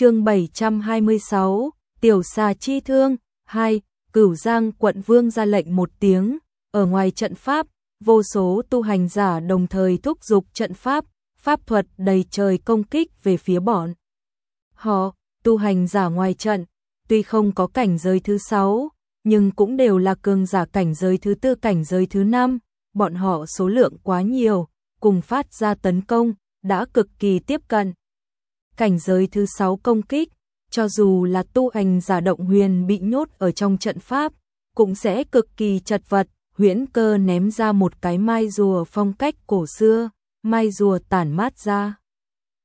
chương 726, Tiểu xà chi thương, 2, Cửu Giang quận vương ra lệnh một tiếng, ở ngoài trận pháp, vô số tu hành giả đồng thời thúc giục trận pháp, pháp thuật đầy trời công kích về phía bọn. Họ, tu hành giả ngoài trận, tuy không có cảnh giới thứ 6, nhưng cũng đều là cường giả cảnh giới thứ tư cảnh giới thứ 5, bọn họ số lượng quá nhiều, cùng phát ra tấn công, đã cực kỳ tiếp cận. Cảnh giới thứ 6 công kích, cho dù là tu hành giả động huyền bị nhốt ở trong trận pháp, cũng sẽ cực kỳ chật vật, huyễn cơ ném ra một cái mai rùa phong cách cổ xưa, mai rùa tản mát ra.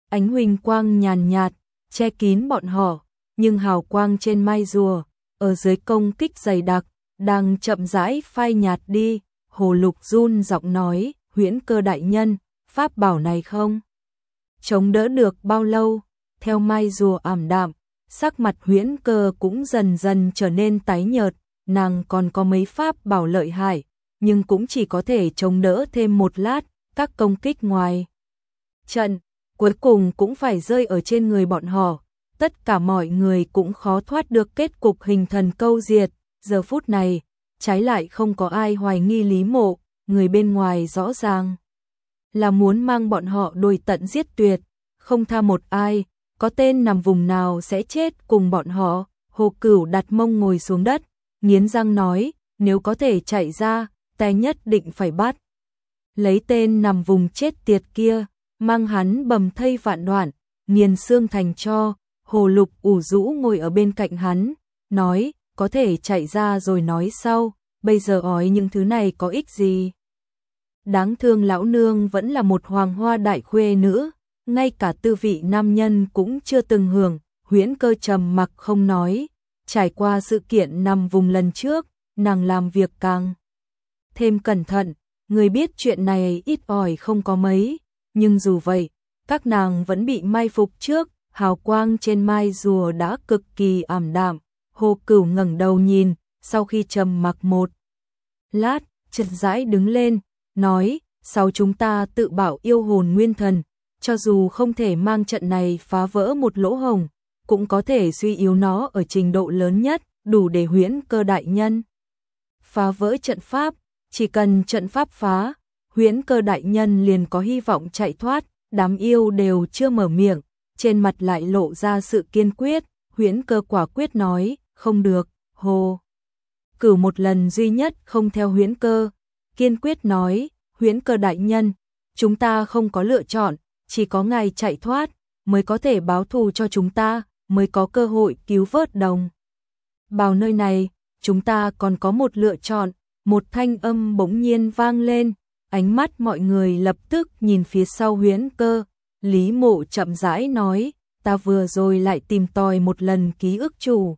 Ánh huỳnh quang nhàn nhạt, che kín bọn họ, nhưng hào quang trên mai rùa, ở dưới công kích dày đặc, đang chậm rãi phai nhạt đi, hồ lục run giọng nói, huyễn cơ đại nhân, pháp bảo này không? Chống đỡ được bao lâu, theo mai rùa ảm đạm, sắc mặt huyễn cơ cũng dần dần trở nên tái nhợt, nàng còn có mấy pháp bảo lợi hại, nhưng cũng chỉ có thể chống đỡ thêm một lát, các công kích ngoài. Trận, cuối cùng cũng phải rơi ở trên người bọn họ, tất cả mọi người cũng khó thoát được kết cục hình thần câu diệt, giờ phút này, trái lại không có ai hoài nghi lý mộ, người bên ngoài rõ ràng là muốn mang bọn họ đuổi tận giết tuyệt, không tha một ai, có tên nằm vùng nào sẽ chết cùng bọn họ. Hồ Cửu đặt mông ngồi xuống đất, nghiến răng nói, nếu có thể chạy ra, ta nhất định phải bắt. Lấy tên nằm vùng chết tiệt kia, mang hắn bầm thây vạn đoạn, nghiền xương thành cho, Hồ Lục ủ rũ ngồi ở bên cạnh hắn, nói, có thể chạy ra rồi nói sau, bây giờ ói những thứ này có ích gì. Đáng thương lão nương vẫn là một hoàng hoa đại khuê nữ, ngay cả tư vị nam nhân cũng chưa từng hưởng, huyễn cơ trầm mặc không nói, trải qua sự kiện nằm vùng lần trước, nàng làm việc càng thêm cẩn thận, người biết chuyện này ít ỏi không có mấy, nhưng dù vậy, các nàng vẫn bị mai phục trước, hào quang trên mai rùa đã cực kỳ ảm đạm, hồ cửu ngẩng đầu nhìn, sau khi trầm mặc một lát, chật rãi đứng lên, nói, sau chúng ta tự bảo yêu hồn nguyên thần, cho dù không thể mang trận này phá vỡ một lỗ hồng, cũng có thể suy yếu nó ở trình độ lớn nhất, đủ để huyễn cơ đại nhân. Phá vỡ trận pháp, chỉ cần trận pháp phá, huyễn cơ đại nhân liền có hy vọng chạy thoát, đám yêu đều chưa mở miệng, trên mặt lại lộ ra sự kiên quyết, huyễn cơ quả quyết nói, không được, hồ. Cử một lần duy nhất không theo huyễn cơ, kiên quyết nói, huyễn cơ đại nhân, chúng ta không có lựa chọn, chỉ có ngài chạy thoát mới có thể báo thù cho chúng ta, mới có cơ hội cứu vớt đồng. Bào nơi này, chúng ta còn có một lựa chọn, một thanh âm bỗng nhiên vang lên, ánh mắt mọi người lập tức nhìn phía sau huyễn cơ, Lý mộ chậm rãi nói, ta vừa rồi lại tìm tòi một lần ký ức chủ.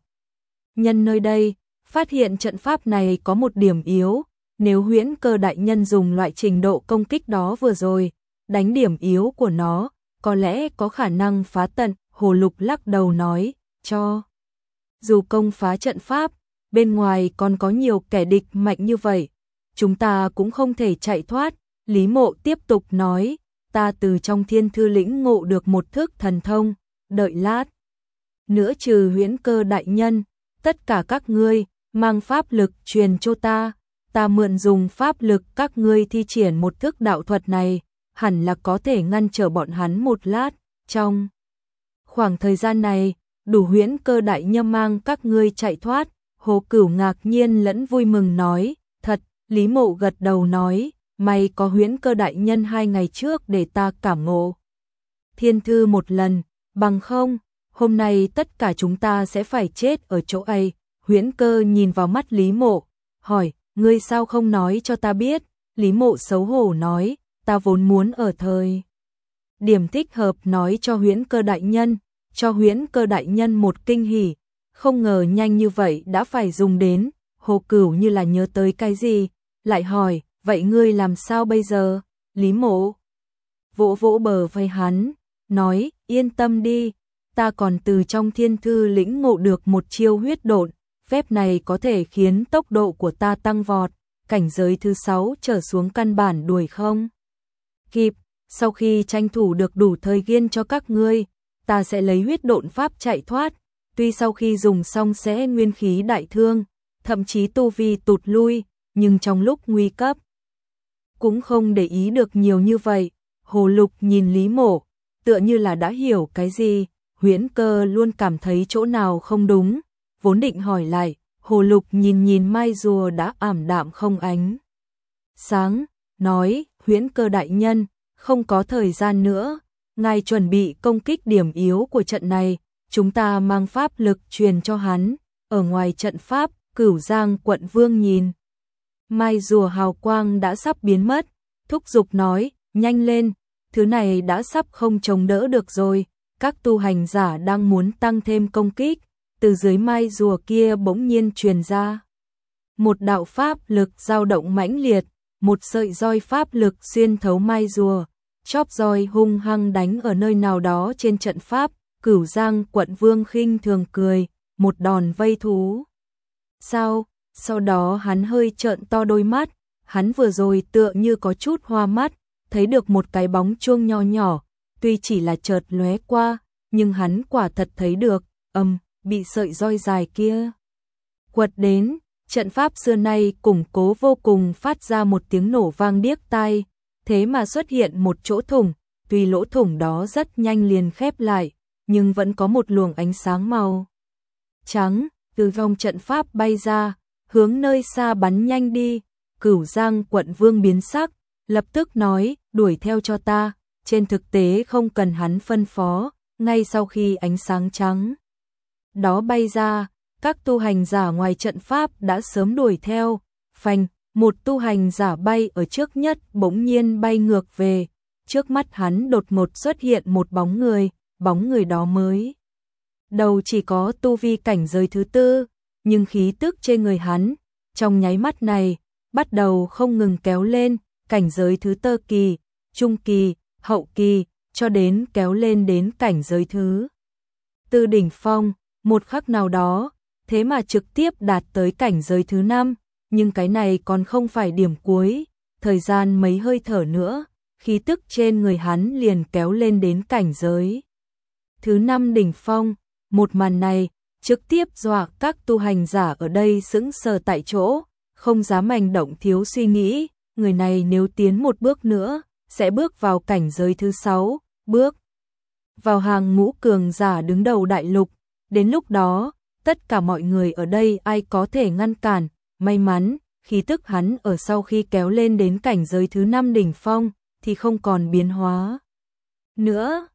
Nhân nơi đây, phát hiện trận pháp này có một điểm yếu, nếu huyễn cơ đại nhân dùng loại trình độ công kích đó vừa rồi, đánh điểm yếu của nó, có lẽ có khả năng phá tận, hồ lục lắc đầu nói, cho. Dù công phá trận pháp, bên ngoài còn có nhiều kẻ địch mạnh như vậy, chúng ta cũng không thể chạy thoát, Lý mộ tiếp tục nói, ta từ trong thiên thư lĩnh ngộ được một thức thần thông, đợi lát. Nữa trừ huyễn cơ đại nhân, tất cả các ngươi, mang pháp lực truyền cho ta, ta mượn dùng pháp lực các ngươi thi triển một thức đạo thuật này, hẳn là có thể ngăn trở bọn hắn một lát, trong khoảng thời gian này, đủ huyễn cơ đại nhâm mang các ngươi chạy thoát, hồ cửu ngạc nhiên lẫn vui mừng nói, thật, Lý Mộ gật đầu nói, may có huyễn cơ đại nhân hai ngày trước để ta cảm ngộ. Thiên thư một lần, bằng không, hôm nay tất cả chúng ta sẽ phải chết ở chỗ ấy. Huyễn cơ nhìn vào mắt Lý Mộ, hỏi, ngươi sao không nói cho ta biết? Lý Mộ xấu hổ nói, ta vốn muốn ở thời. Điểm thích hợp nói cho huyễn cơ đại nhân, cho huyễn cơ đại nhân một kinh hỉ, không ngờ nhanh như vậy đã phải dùng đến, hồ cửu như là nhớ tới cái gì, lại hỏi, vậy ngươi làm sao bây giờ, Lý mộ. Vỗ vỗ bờ vai hắn, nói, yên tâm đi, ta còn từ trong thiên thư lĩnh ngộ được một chiêu huyết độn, phép này có thể khiến tốc độ của ta tăng vọt, cảnh giới thứ sáu trở xuống căn bản đuổi không. Kịp, sau khi tranh thủ được đủ thời gian cho các ngươi, ta sẽ lấy huyết độn pháp chạy thoát, tuy sau khi dùng xong sẽ nguyên khí đại thương, thậm chí tu vi tụt lui, nhưng trong lúc nguy cấp cũng không để ý được nhiều như vậy. Hồ Lục nhìn Lý Mộ, tựa như là đã hiểu cái gì, huyễn cơ luôn cảm thấy chỗ nào không đúng, vốn định hỏi lại, Hồ Lục nhìn nhìn mai rùa đã ảm đạm không ánh. Sáng, nói, huyễn cơ đại nhân, không có thời gian nữa, ngài chuẩn bị công kích điểm yếu của trận này, chúng ta mang pháp lực truyền cho hắn, ở ngoài trận pháp, cửu giang quận vương nhìn. Mai rùa hào quang đã sắp biến mất, thúc giục nói, nhanh lên, thứ này đã sắp không chống đỡ được rồi, các tu hành giả đang muốn tăng thêm công kích, từ dưới mai rùa kia bỗng nhiên truyền ra. Một đạo pháp lực dao động mãnh liệt, một sợi roi pháp lực xuyên thấu mai rùa, chóp roi hung hăng đánh ở nơi nào đó trên trận pháp, cửu giang quận vương khinh thường cười, một đòn vây thú. Sao? Sau đó hắn hơi trợn to đôi mắt, hắn vừa rồi tựa như có chút hoa mắt, thấy được một cái bóng chuông nho nhỏ, tuy chỉ là chợt lóe qua, nhưng hắn quả thật thấy được, âm, bị sợi roi dài kia. Quật đến, trận pháp xưa nay củng cố vô cùng phát ra một tiếng nổ vang điếc tai, thế mà xuất hiện một chỗ thủng, tuy lỗ thủng đó rất nhanh liền khép lại, nhưng vẫn có một luồng ánh sáng màu trắng từ vòng trận pháp bay ra, hướng nơi xa bắn nhanh đi. Cửu Giang quận vương biến sắc, lập tức nói, đuổi theo cho ta, trên thực tế không cần hắn phân phó, ngay sau khi ánh sáng trắng đó bay ra, các tu hành giả ngoài trận pháp đã sớm đuổi theo, phanh, một tu hành giả bay ở trước nhất bỗng nhiên bay ngược về, trước mắt hắn đột ngột xuất hiện một bóng người, bóng người đó mới. Đầu chỉ có tu vi cảnh giới thứ tư, nhưng khí tức trên người hắn, trong nháy mắt này, bắt đầu không ngừng kéo lên, cảnh giới thứ tơ kỳ, trung kỳ, hậu kỳ, cho đến kéo lên đến cảnh giới thứ. Từ đỉnh phong, một khắc nào đó, thế mà trực tiếp đạt tới cảnh giới thứ năm, nhưng cái này còn không phải điểm cuối, thời gian mấy hơi thở nữa, khí tức trên người hắn liền kéo lên đến cảnh giới. Thứ năm đỉnh phong, một màn này, trực tiếp dọa các tu hành giả ở đây sững sờ tại chỗ, không dám hành động thiếu suy nghĩ, người này nếu tiến một bước nữa, sẽ bước vào cảnh giới thứ sáu, bước vào hàng ngũ cường giả đứng đầu đại lục, Đến lúc đó, tất cả mọi người ở đây ai có thể ngăn cản, may mắn, khí tức hắn ở sau khi kéo lên đến cảnh giới thứ năm đỉnh phong, thì không còn biến hóa. Nữa,